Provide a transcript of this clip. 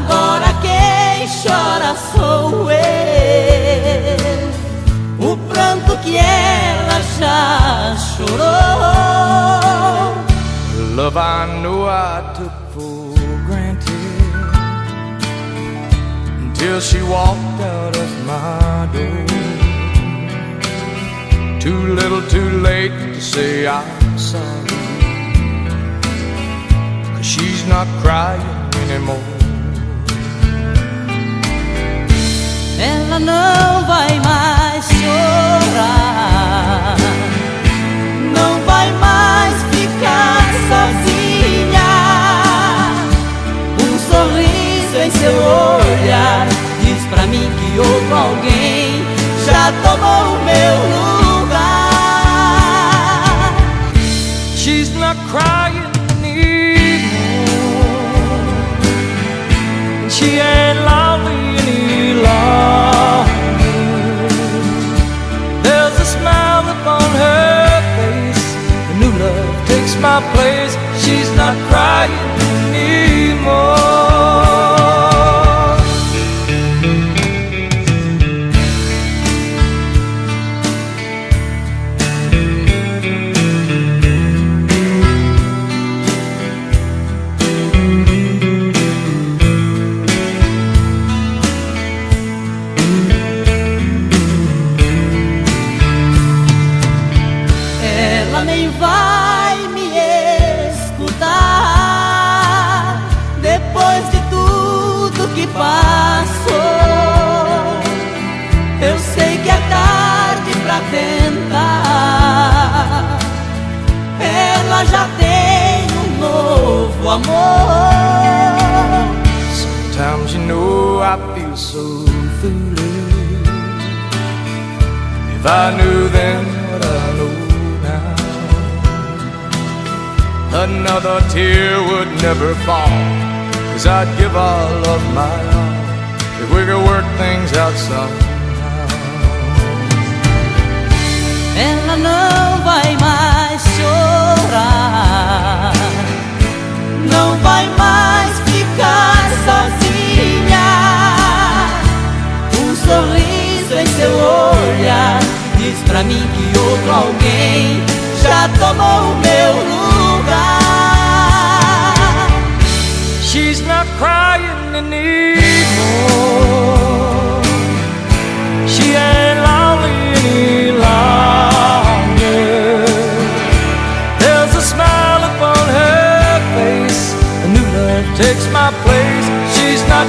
Agora quem chora sou eu. O pranto que ela já chorou. Love I know I took for granted until she walked out of my door. Too little, too late to say I'm sorry. Cause she's not crying anymore. Ela não vai mais chorar, não vai mais ficar sozinha. Um sorriso em seu olhar diz pra mim que outro alguém já tomou o meu lugar. She's not crying anymore. She ain't She's not crying anymore. Sometimes you know I feel so foolish. If I knew then what I know now, another tear would never fall. Cause I'd give all of my heart if we could work things out somehow. pra mim que outro alguém já tomou o meu lugar. She's not crying anymore. She ain't lonely any longer. There's a smile upon her face. A new love takes my place. She's not